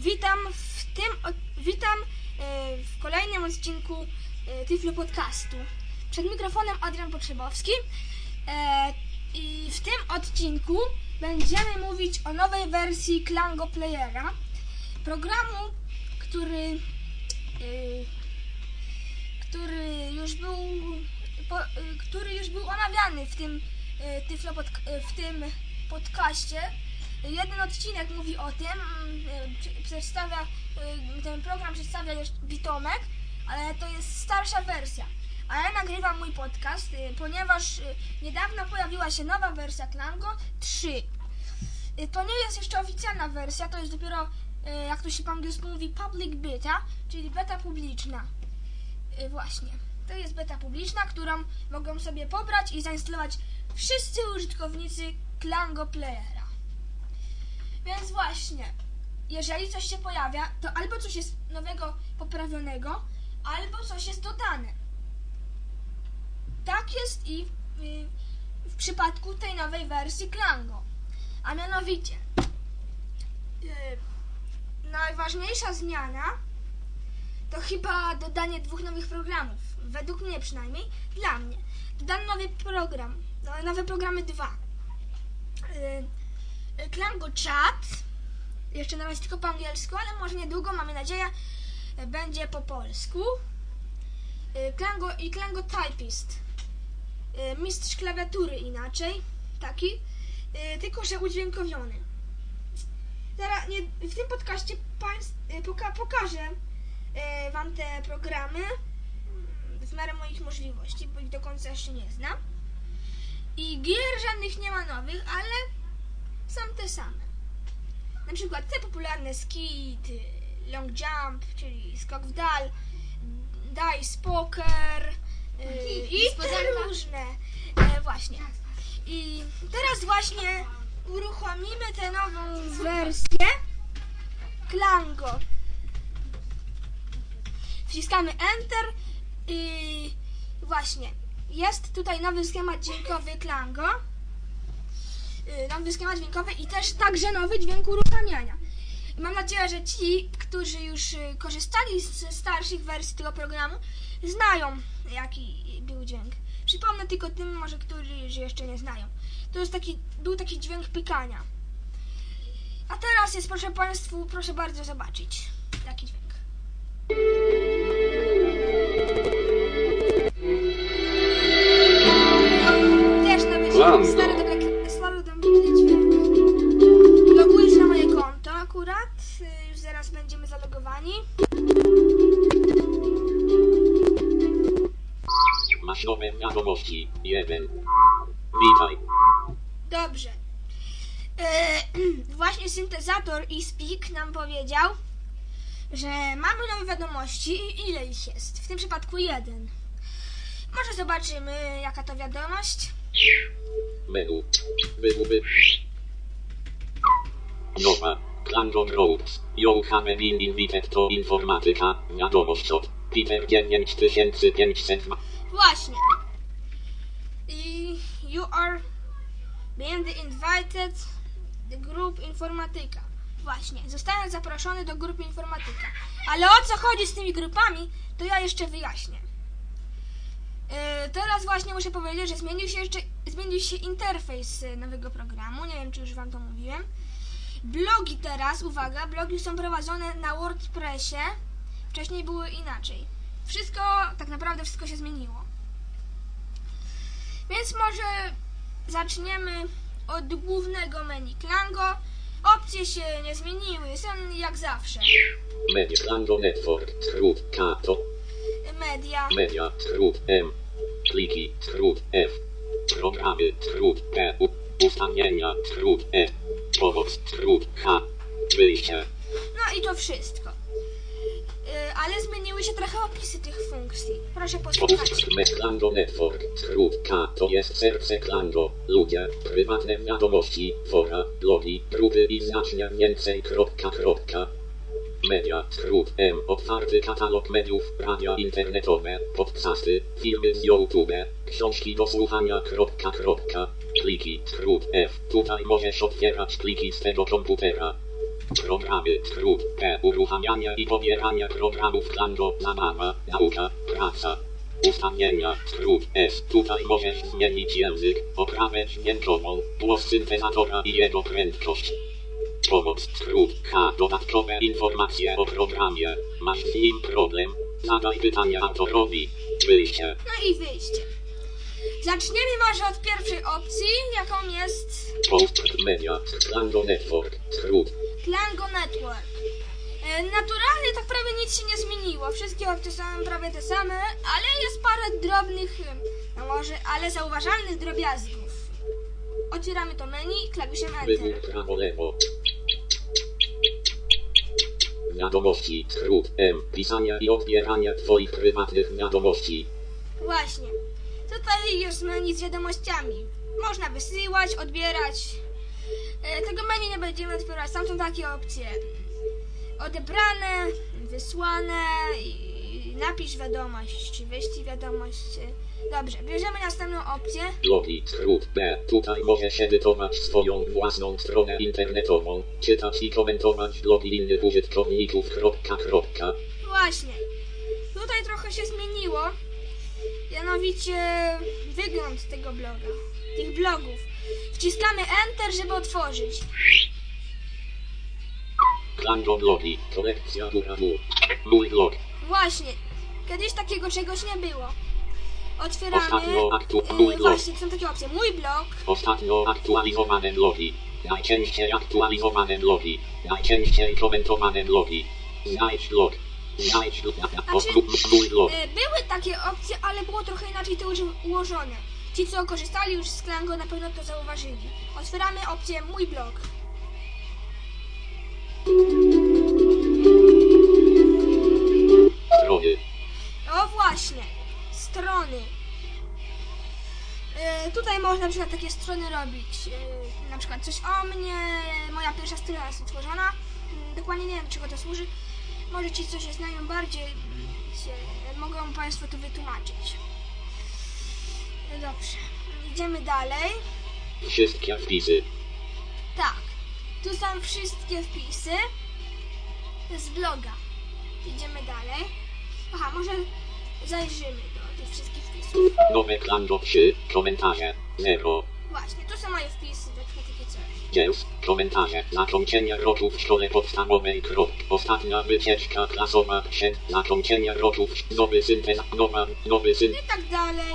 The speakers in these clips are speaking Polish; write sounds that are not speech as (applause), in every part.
Witam w tym, witam e, w kolejnym odcinku e, Tyflo Podcastu. Przed mikrofonem Adrian Potrzebowski e, i w tym odcinku będziemy mówić o nowej wersji Klango Playera, programu, który który już był który już był omawiany w tym Tyflo pod, w tym podcaście. Jeden odcinek mówi o tym, mm, przy- przedstawia e, ten program przedstawia jeszcze Bitomek, ale to jest starsza wersja. A ja nagrywam mój podcast, e, ponieważ niedawno pojawiła się nowa wersja Klango 3. E, To nie jest jeszcze oficjalna wersja, to jest dopiero, jak to się po angielsku mówi, public beta, czyli beta publiczna. Właśnie. To jest beta publiczna, którą mogą sobie pobrać i zainstalować wszyscy użytkownicy Klango Playera. Więc właśnie, jeżeli coś się pojawia, to albo coś jest nowego, poprawionego, albo coś jest dodane. Tak jest i y, w przypadku tej nowej wersji Klango. A mianowicie, y, najważniejsza zmiana to chyba dodanie dwóch nowych programów. Według mnie przynajmniej. Dla mnie. Dodano nowy program. no, Nowe programy dwa. Y, y, Klango Chat. Jeszcze na razie tylko po angielsku, ale może niedługo, mamy nadzieję, będzie po polsku. Y, Klango i Klango Typist. Y, Mistrz klawiatury inaczej. Taki. Y, Tylko, że udźwiękowiony. Nie, w tym podcaście państw, poka, pokażę e, Wam te programy w miarę moich możliwości, bo ich do końca jeszcze nie znam. I gier żadnych nie ma nowych, ale są te same. Na przykład te popularne skit, long jump, czyli skok w dal, dice poker y, i te niespodzianka. różne. E, właśnie. I teraz właśnie uruchomimy tę nową wersję Klango. Wciskamy Enter i właśnie jest tutaj nowy schemat dźwiękowy Klango. Nowy schemat dźwiękowy i też także nowy dźwięk uruchamiania. Mam nadzieję, że ci, którzy już y, korzystali ze starszych wersji tego programu, znają jaki był dźwięk. Przypomnę tylko tym może, którzy jeszcze nie znają. To jest taki, był taki dźwięk pykania. A teraz jest, proszę Państwu, proszę bardzo zobaczyć taki dźwięk. Też nawet stary wiadomości. Jeden. Witaj. Dobrze. E, (clears throat) właśnie syntezator i Speak nam powiedział, że mamy nowe wiadomości i ile ich jest. W tym przypadku jeden. Może zobaczymy, jaka to wiadomość. Menu. Wyguby. Nowa. Klango Roads. You have been invited to informatyka. Wiadomość od Peter 9500. Właśnie. You are being invited the group informatyka. Właśnie. Zostałem zaproszony do grupy informatyka. Ale o co chodzi z tymi grupami, to ja jeszcze wyjaśnię. Yy, teraz właśnie muszę powiedzieć, że zmienił się jeszcze zmienił się interfejs y, nowego programu. Nie wiem, czy już wam to mówiłem. Blogi teraz, uwaga, blogi są prowadzone na WordPressie. Wcześniej były inaczej. Wszystko, tak naprawdę wszystko się zmieniło. Więc może zaczniemy od głównego menu Klango. Opcje się nie zmieniły, są jak zawsze. Media Klango Network. Skrót K to Media, media. Skrót M. Pliki. Skrót F. Programy. Skrót P. Ustawienia. Skrót E. Powód. Skrót H. Wyjście. no i to wszystko. Ale zmieniły się trochę opisy tych funkcji. Proszę posłuchać. Klango Network, skrót K to jest serce Klango, ludzie, prywatne wiadomości, fora, blogi, grupy i znacznie więcej. Kropka, kropka. Media, skrót M, otwarty katalog mediów, radia internetowe, podcasty, filmy z YouTube, książki do słuchania. Kropka, kropka. Skrót F, tutaj możesz otwierać pliki z tego komputera. Programy. Skrót. P. Uruchamiania i pobierania programów Klango. Zabawa. Nauka. Praca. Ustawienia. Skrót. S. Tutaj możesz zmienić język, oprawę dźwiękową, głos syntezatora i jego prędkość. Pomoc. Skrót. H. Dodatkowe informacje o programie. Masz z nim problem? Zadaj pytania autorowi. Wyjście. No i wyjście. Zaczniemy może od pierwszej opcji, jaką jest Post. Media. Klango Network. Skrót. Klango Network. E, Naturalnie tak prawie nic się nie zmieniło. Wszystkie opcje są prawie te same, ale jest parę drobnych, no może, ale zauważalnych drobiazgów. Otwieramy to menu klawiszem Wybór Enter. Wiadomości. Skrót. M. Pisania i odbierania Twoich prywatnych wiadomości. Właśnie. Tutaj jest menu z wiadomościami. Można wysyłać, odbierać. E, Tego menu nie będziemy otwierać. Tam są takie opcje. Odebrane, wysłane i napisz wiadomość, czy wyślij wiadomość. Dobrze, bierzemy następną opcję. Blogi. Skrót. B. Tutaj możesz edytować swoją własną stronę internetową, czytać i komentować blogi innych użytkowników. Kropka, kropka. Właśnie. Tutaj trochę się zmieniło. Mianowicie wygląd tego bloga. Tych blogów. Wciskamy Enter, żeby otworzyć. Klango blogi. Kolekcja dół. Mój blog. Właśnie. Kiedyś takiego czegoś nie było. Otwieramy. Ostatnio aktu- Yy, mój blog. właśnie, są takie opcje. Mój blog. Ostatnio aktualizowane blogi. Najczęściej aktualizowane blogi. Najczęściej komentowane blogi. Znajdź blog. Znajdź blog. Znaczy, Mój blog. yy, były takie opcje, ale było trochę inaczej to ułożone. Ci, co korzystali już z Klango, na pewno to zauważyli. Otwieramy opcję Mój blog. Strony. O właśnie, strony. E, tutaj można na przykład takie strony robić. E, na przykład coś o mnie, moja pierwsza strona jest utworzona. Mm, Dokładnie nie wiem, czego to służy. Może ci, co się znają bardziej, się, mogą Państwo to wytłumaczyć. E, Dobrze, idziemy dalej. Wszystkie wpisy. Tak, tu są wszystkie wpisy z bloga. Idziemy dalej. Aha, może zajrzymy do tych wszystkich wpisów. Nowe Klango 3. Komentarze. 0. Właśnie, tu są moje wpisy, tak, takie coś. Komentarze. Zakończenie roku w szkole podstawowej. Krop. Ostatnia wycieczka klasowa. Przed. Zakończenie roku nowy syntez. Nowa. Nowy syn. I tak dalej.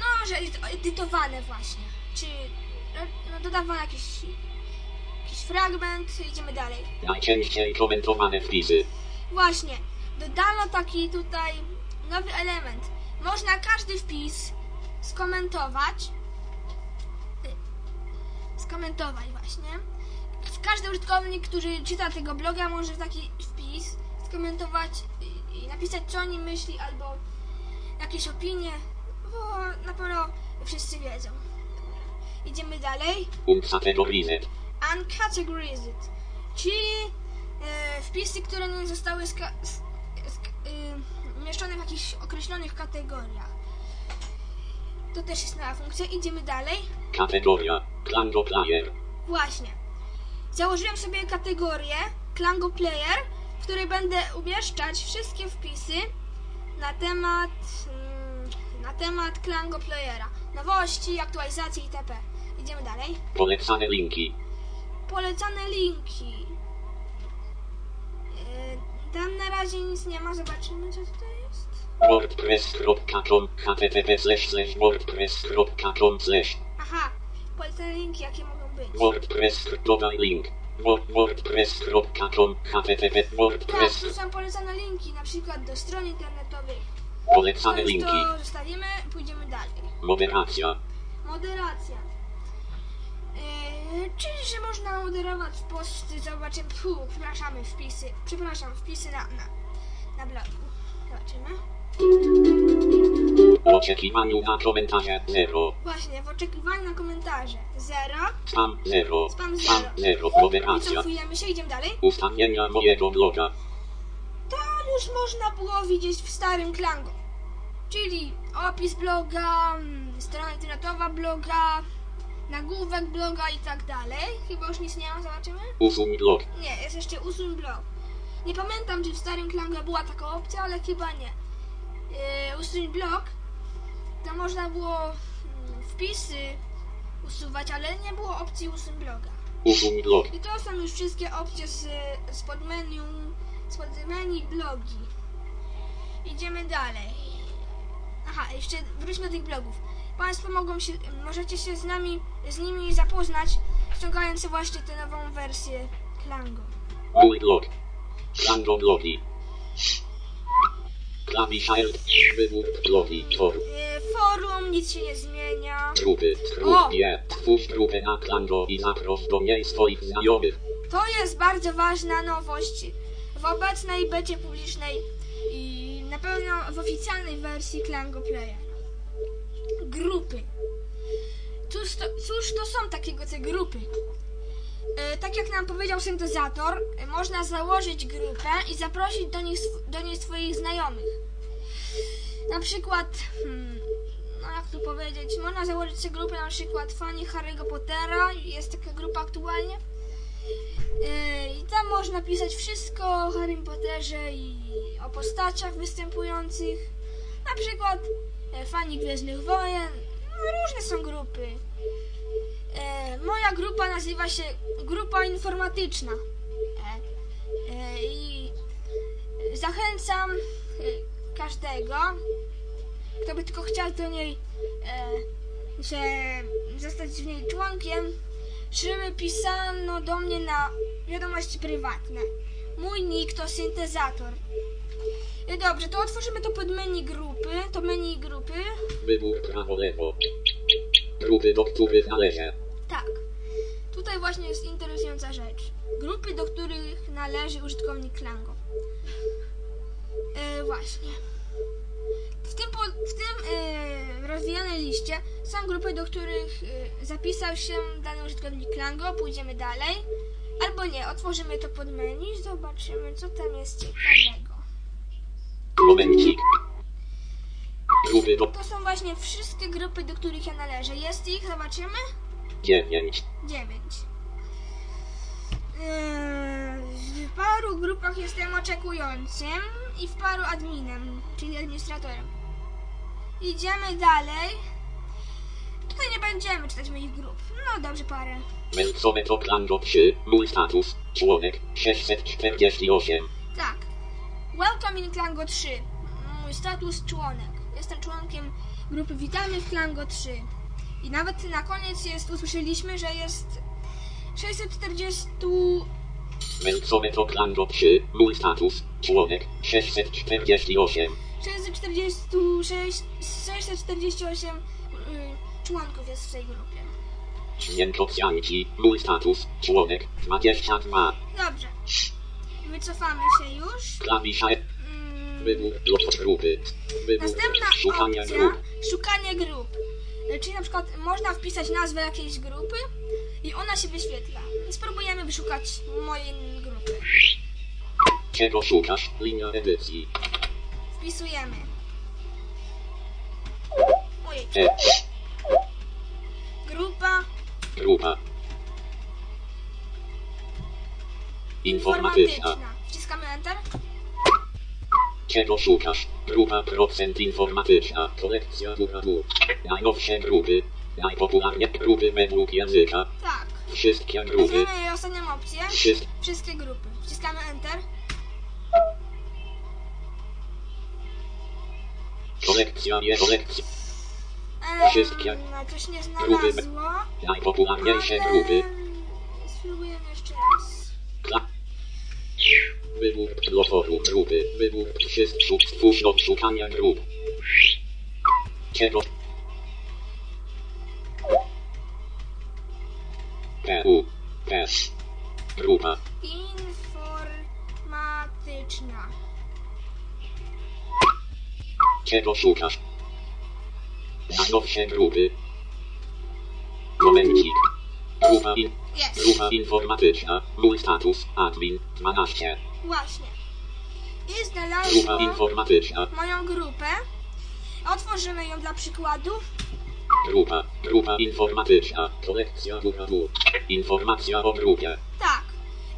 no, że edy- edytowane właśnie. Czy no, no, dodawano jakiś, jakiś fragment, idziemy dalej. Najczęściej komentowane wpisy. Właśnie, dodano taki tutaj nowy element. Można każdy wpis skomentować. Skomentować właśnie. Każdy użytkownik, który czyta tego bloga, może taki wpis skomentować i, i napisać, co o nim myśli, albo jakieś opinie. Bo na pewno wszyscy wiedzą. Idziemy dalej. Uncategorized. Uncategorized, czyli e, wpisy, które nie zostały ska- y, umieszczone w jakichś określonych kategoriach. To też jest nowa funkcja. Idziemy dalej. Kategoria. Klango player. Właśnie. Założyłem sobie kategorię Klango Player, w której będę umieszczać wszystkie wpisy na temat mm, na temat Klango Playera. Nowości, aktualizacje itp. Idziemy dalej. Polecane linki. Polecane linki. Yy, Tam na razie nic nie ma, zobaczymy co tutaj jest. wordpress.com http wordpress.com Aha, polecane linki jakie mogą być. wordpress dodaj link Wo- wordpress.com http Tak, wordpress tu są polecane linki, na przykład do stron internetowych. Polecane już linki to zostawimy, pójdziemy dalej. moderacja Moderacja. Yy, czyli, że można moderować posty, zobaczymy, fu, przepraszamy, wpisy, przepraszam, wpisy na, na, na blogu. Zobaczymy. W oczekiwaniu na komentarze 0. Właśnie, w oczekiwaniu na komentarze. Zero. Spam 0. Spam Spam zero. 0. Moderacja. Wycofujemy się, idziemy dalej. Ustawienia mojego bloga. To już można było widzieć w starym Klango. Czyli opis bloga, mm, strona internetowa bloga, nagłówek bloga i tak dalej. Chyba już nic nie ma, zobaczymy. Usuń blog. Nie, jest jeszcze usuń blog. Nie pamiętam, czy w starym Klango była taka opcja, ale chyba nie. Yy, usuń blog, to można było mm, wpisy usuwać, ale nie było opcji usuń bloga. Usuń blog. I to są już wszystkie opcje z, spod menu, spod menu blogi. Idziemy dalej. Aha, jeszcze wróćmy do tych blogów. Państwo mogą się, możecie się z nami, z nimi zapoznać, ściągając właśnie tę nową wersję Klango. Mój blog. Klango blogi. Klawisz Alt. Wybór blogi. Forum. Yy, forum, nic się nie zmienia. Grupy. O! Skrót G. Twórz grupę na Klango i zaproś do niej swoich znajomych. To jest bardzo ważna nowość w obecnej becie publicznej pewno w oficjalnej wersji Klango Player. Grupy. Cóż to, cóż to są takiego te grupy? E, tak jak nam powiedział syntezator, e, można założyć grupę i zaprosić do, nich, do niej swoich znajomych. Na przykład, hmm, no jak tu powiedzieć, można założyć sobie grupę na przykład fani Harry'ego Pottera, jest taka grupa aktualnie. Yy, I tam można pisać wszystko o Harrym Potterze i o postaciach występujących. Na przykład e, fani Gwiezdnych Wojen. No, różne są grupy. E, moja grupa nazywa się Grupa Informatyczna. E, I zachęcam każdego, kto by tylko chciał do niej że zostać w niej członkiem, żeby pisano do mnie na wiadomości prywatne. Mój nick to syntezator. E, Dobrze, to otworzymy to pod menu grupy, to menu grupy. Wybór prawo lewo. Grupy, do których należę. Tak. Tutaj właśnie jest interesująca rzecz. Grupy, do których należy użytkownik Klango. E, właśnie. W tym, po, w tym e, rozwijanej liście są grupy, do których e, zapisał się dany użytkownik Klango. Pójdziemy dalej. Albo nie, otworzymy to pod menu, zobaczymy co tam jest ciekawego. Momencik. Grupy do To są właśnie wszystkie grupy, do których ja należę. Jest ich, zobaczymy. 9. 9. W paru grupach jestem oczekującym i w paru adminem, czyli administratorem. Idziemy dalej. Tutaj nie będziemy czytać moich grup. No dobrze, parę. Melcowe to Klango 3. Mój status. Członek 648. Tak. Welcome in Klango 3. Mój status członek. Jestem członkiem grupy Witamy w Klango 3. I nawet na koniec jest, usłyszeliśmy, że jest 640 Melcowe to Klango 3. Mój status. Członek 648. 646, 648 y, członków jest w tej grupie. Świętocjanci. Mój status. Członek 22. Dobrze. Wycofamy się już. Mm, Wybór grupy. Wybór Następna szukania opcja, grup. szukanie grup. Czyli na przykład można wpisać nazwę jakiejś grupy i ona się wyświetla. Spróbujemy wyszukać mojej grupy. Czego szukasz? Linia edycji. Wpisujemy. Ojej, E. grupa Grupa. Informatyczna. Wciskamy Enter. Czego szukasz? Grupa procent informatyczna. Kolekcja Buradur. Najnowsze grupy. Najpopularnie grupy według języka. Tak. Wszystkie grupy. Weźmiemy ostatnią opcję. Wszystkie. Wszystkie grupy. Wciskamy Enter. Kolekcja nie kolekcja. Ehm, Wszystkie Coś nie grupy. Najpopularniejsze ale grupy. Spróbujemy jeszcze raz. Kla. Wybór lotoru grupy. Wybór wszystkich stwórz do szukania grup. Czego? PU. Grupa. informatyczna. Czego szukasz? Zaznów się grupy. Momencik. Grupa, in, Jest. grupa informatyczna. Mój status. Admin. 12. Właśnie. I znalazłam moją grupę. Otworzymy ją dla przykładu. Grupa. Grupa informatyczna. Kolekcja grupa W. Informacja o grupie. Tak.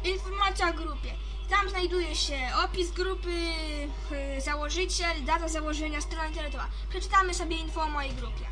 Informacja o grupie. Tam znajduje się opis grupy, y, założyciel, data założenia, strona internetowa. Przeczytamy sobie info o mojej grupie.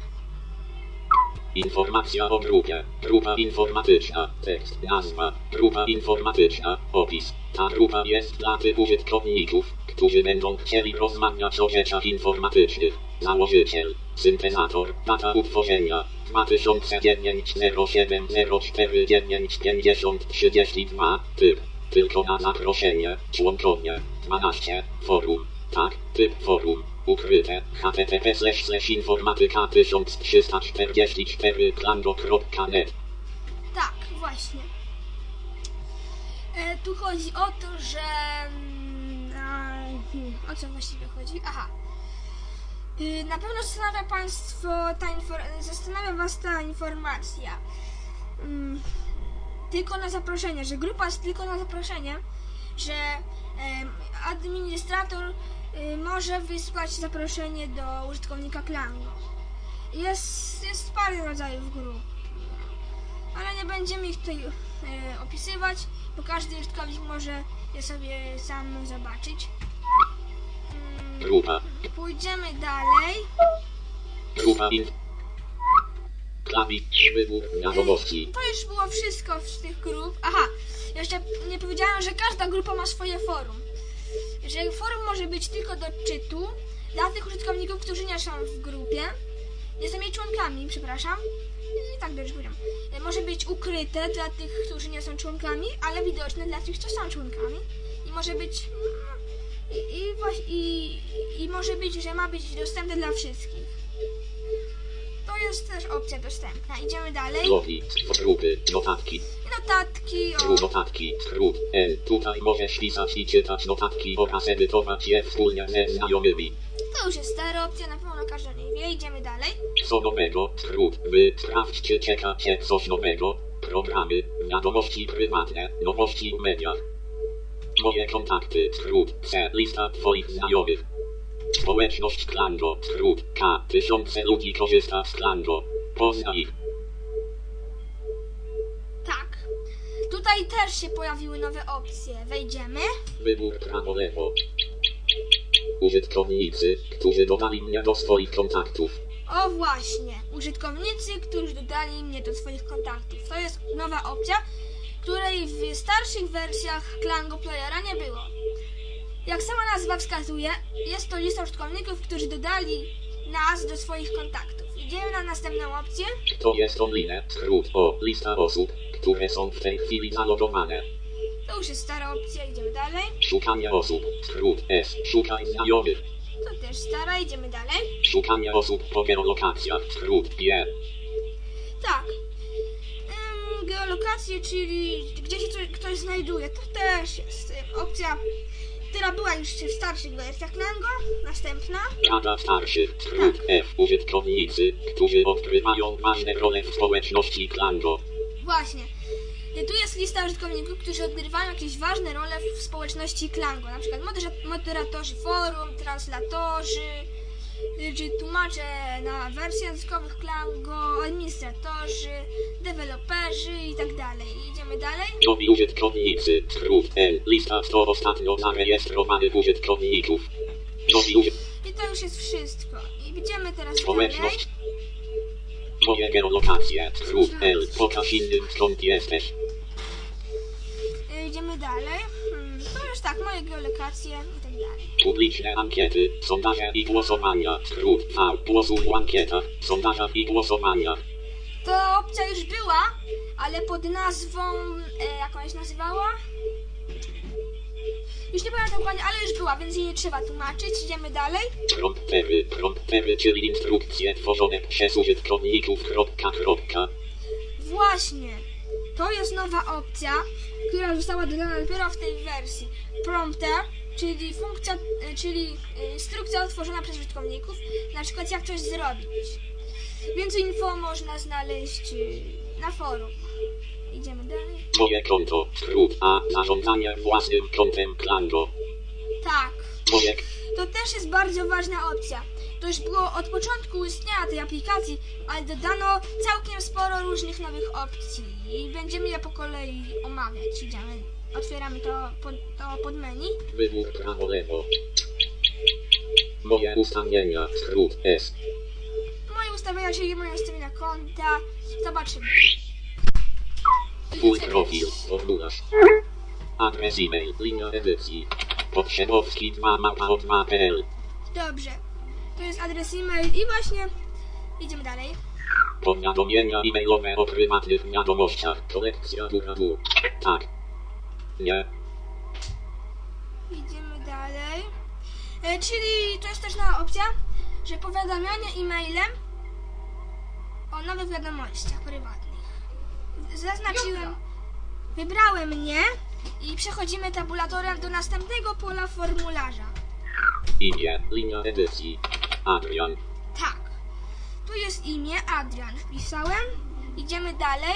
Informacja o grupie. Grupa informatyczna. Tekst. Nazwa. Grupa informatyczna. Opis. Ta grupa jest dla tych użytkowników, którzy będą chcieli rozmawiać o rzeczach informatycznych. Założyciel. Syntezator. Data utworzenia. 2009 07 04 9 50 32. Typ. Tylko na zaproszenie. Członkowie. 12. Forum. Tak. Typ forum. Ukryte. http slash slash informatyka 1344 klango.net Tak, właśnie. E, tu chodzi o to, że. mm, A, hmm, o co właściwie chodzi? Aha. Y, Na pewno zastanawia Państwo ta zastanawia Was ta informacja. Mm, Tylko na zaproszenie, że grupa jest tylko na zaproszenie, że em, administrator y, może wysłać zaproszenie do użytkownika klanu. Jest, jest parę rodzajów grup ale nie będziemy ich tutaj e, opisywać, bo każdy użytkownik może je sobie sam zobaczyć. Mm, Grupa. Pójdziemy dalej. Grupa inf... Klawisz wybór. To już było wszystko z tych grup. Aha, jeszcze nie powiedziałem, że każda grupa ma swoje forum. Że forum może być tylko do czytu dla tych użytkowników, którzy nie są w grupie. Nie są jej członkami, przepraszam. Tak dobrze powiedziałem. E, Może być ukryte dla tych, którzy nie są członkami, ale widoczne dla tych, co są członkami. I może być. I, i, i, I może być, że ma być dostępne dla wszystkich. To jest też opcja dostępna. Idziemy dalej. Logi. Grupy. Notatki. Notatki o... Notatki. Skrót. N. Tutaj możesz pisać i czytać notatki oraz edytować je wspólnie ze znajomymi. To już jest stara opcja, na pewno każdy o niej wie. Idziemy dalej. Co nowego? Skrót. Wy. Sprawdź czy czeka cię coś nowego. Programy. Wiadomości prywatne. Nowości w mediach. Moje kontakty. Skrót. C. Lista twoich znajomych. Społeczność Klango. Skrót. K. Tysiące ludzi korzysta z Klango. Poznaj ich. Tak. Tutaj też się pojawiły nowe opcje. Wejdziemy. Wybór prawo-lewo. Użytkownicy, którzy dodali mnie do swoich kontaktów. O właśnie. Użytkownicy, którzy dodali mnie do swoich kontaktów. To jest nowa opcja, której w starszych wersjach Klango Playera nie było. Jak sama nazwa wskazuje, jest to lista użytkowników, którzy dodali nas do swoich kontaktów. Idziemy na następną opcję. To jest online, skrót o, lista osób, które są w tej chwili zalogowane. To już jest stara opcja, idziemy dalej. Szukanie osób, skrót S, szukaj znajomych. To też stara, idziemy dalej. Szukanie osób po geolokacjach, skrót G. Tak. Ym, geolokacje, czyli gdzie się coś, ktoś znajduje, to też jest ym, opcja, która była już w starszych wersjach Lango. Następna. Rada starszych, skrót F, użytkownicy, którzy odgrywają ważne role w społeczności Klango. Właśnie. Tu jest lista użytkowników, którzy odgrywają jakieś ważne role w społeczności Klango. Na przykład modera- moderatorzy forum, translatorzy, y, czy tłumacze na wersji językowych Klango, administratorzy, deweloperzy i tak dalej. Idziemy dalej. Nowi użytkownicy, skrót L, lista 100 ostatnio zarejestrowanych użytkowników. Nowi użytkownicy. I to już jest wszystko. I idziemy teraz dalej. Moje geolokacje. Skrót L. Pokaż innym skąd jesteś. Idziemy dalej. Hmm, to już tak, moje geolokacje i tak dalej. Publiczne ankiety, sondaże i głosowania. Skrót V. Głosu w ankietach, sondażach i głosowaniach. To opcja już była, ale pod nazwą, e, jak ona się nazywała? Już nie pamiętam dokładnie, ale już była, więc jej nie trzeba tłumaczyć. Idziemy dalej. Promptery. Promptery, czyli instrukcje tworzone przez użytkowników. Kropka, kropka. Właśnie. To jest nowa opcja, która została dodana dopiero w tej wersji. Prompter, czyli funkcja, e, czyli e, instrukcja otworzona przez użytkowników, na przykład jak coś zrobić. Więcej info można znaleźć e, na forum. Idziemy dalej. Moje konto. Skrót A. Zarządzanie własnym kontem Klango. Tak. Moje To też jest bardzo ważna opcja. To już było od początku istnienia tej aplikacji, ale dodano całkiem sporo różnych nowych opcji i będziemy je po kolei omawiać. Idziemy, otwieramy to pod, to pod menu. wybór prawo lewo. Moje ustawienia. Skrót S. Moje ustawienia, czyli moje ustawienia konta. Zobaczymy. Twój profil. Formularz. Adres e-mail. Linia edycji. Podsiadowski 2 mapa od 2.pl. Dobrze. To jest adres e-mail i właśnie idziemy dalej. Powiadomienia e-mailowe o prywatnych wiadomościach. Kolekcja dół. Tak. Nie. Idziemy dalej. E, czyli to jest też nowa opcja, że powiadamianie e-mailem o nowych wiadomościach prywatnych. Zaznaczyłem, wybrałem nie i przechodzimy tabulatorem do następnego pola formularza. Imię. Linia edycji. Adrian. Tak. Tu jest imię Adrian. Wpisałem. Idziemy dalej.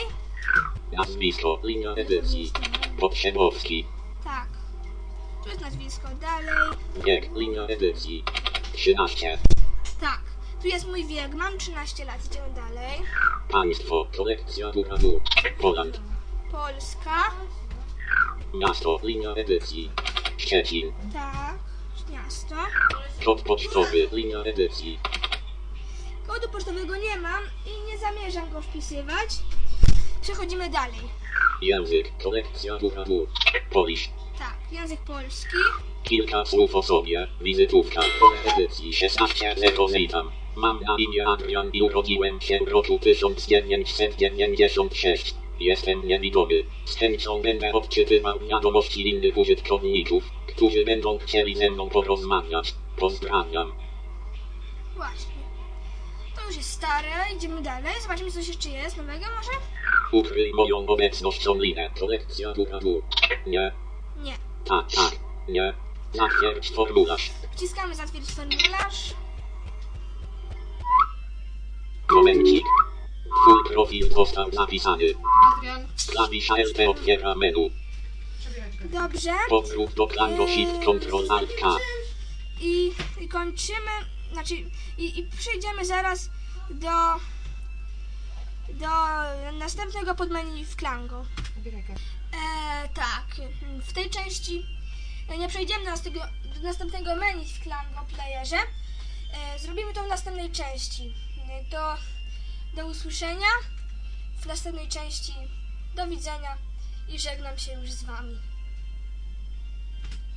Nazwisko. Linia edycji. Podsiadowski. Tak. Tu jest nazwisko. Dalej. Wiek. Linia edycji. 13. Tak. Tu jest mój wiek. Mam 13 lat. Idziemy dalej. Państwo. Kolekcja dół. Poland. Polska. Miasto. Linia edycji. Szczecin. Tak. Miasto. Kod pocztowy. Linia edycji. Kodu pocztowego nie mam i nie zamierzam go wpisywać. Przechodzimy dalej. Język. Kolekcja dół. Polish. Tak, język polski. Kilka słów o sobie. Wizytówka. Pole edycji 16.0 witam. Mam na imię Adrian i urodziłem się w roku 1996. Jestem niewidomy. Z chęcią będę odczytywał wiadomości innych użytkowników, którzy będą chcieli ze mną porozmawiać. Pozdrawiam. Właśnie. To już jest stare. Idziemy dalej. Zobaczymy, co jeszcze jest nowego może? Ukryj moją obecność online. Kolekcja góra dół. Nie. Nie. Tak, tak. Nie. Zatwierdź formularz. Wciskamy zatwierdzić formularz. Momencik. Twój profil został zapisany. Adrian, Klawisza LT otwiera menu. Dobrze. Powrót do Klango Shift Ctrl Alt K. I, i kończymy, znaczy, i, i przejdziemy zaraz do, do następnego podmenu w Klango. E, tak, w tej części e, nie przejdziemy do następnego, do następnego menu w Klango Playerze. E, zrobimy to w następnej części. E, Do, do usłyszenia w następnej części. Do widzenia i żegnam się już z Wami.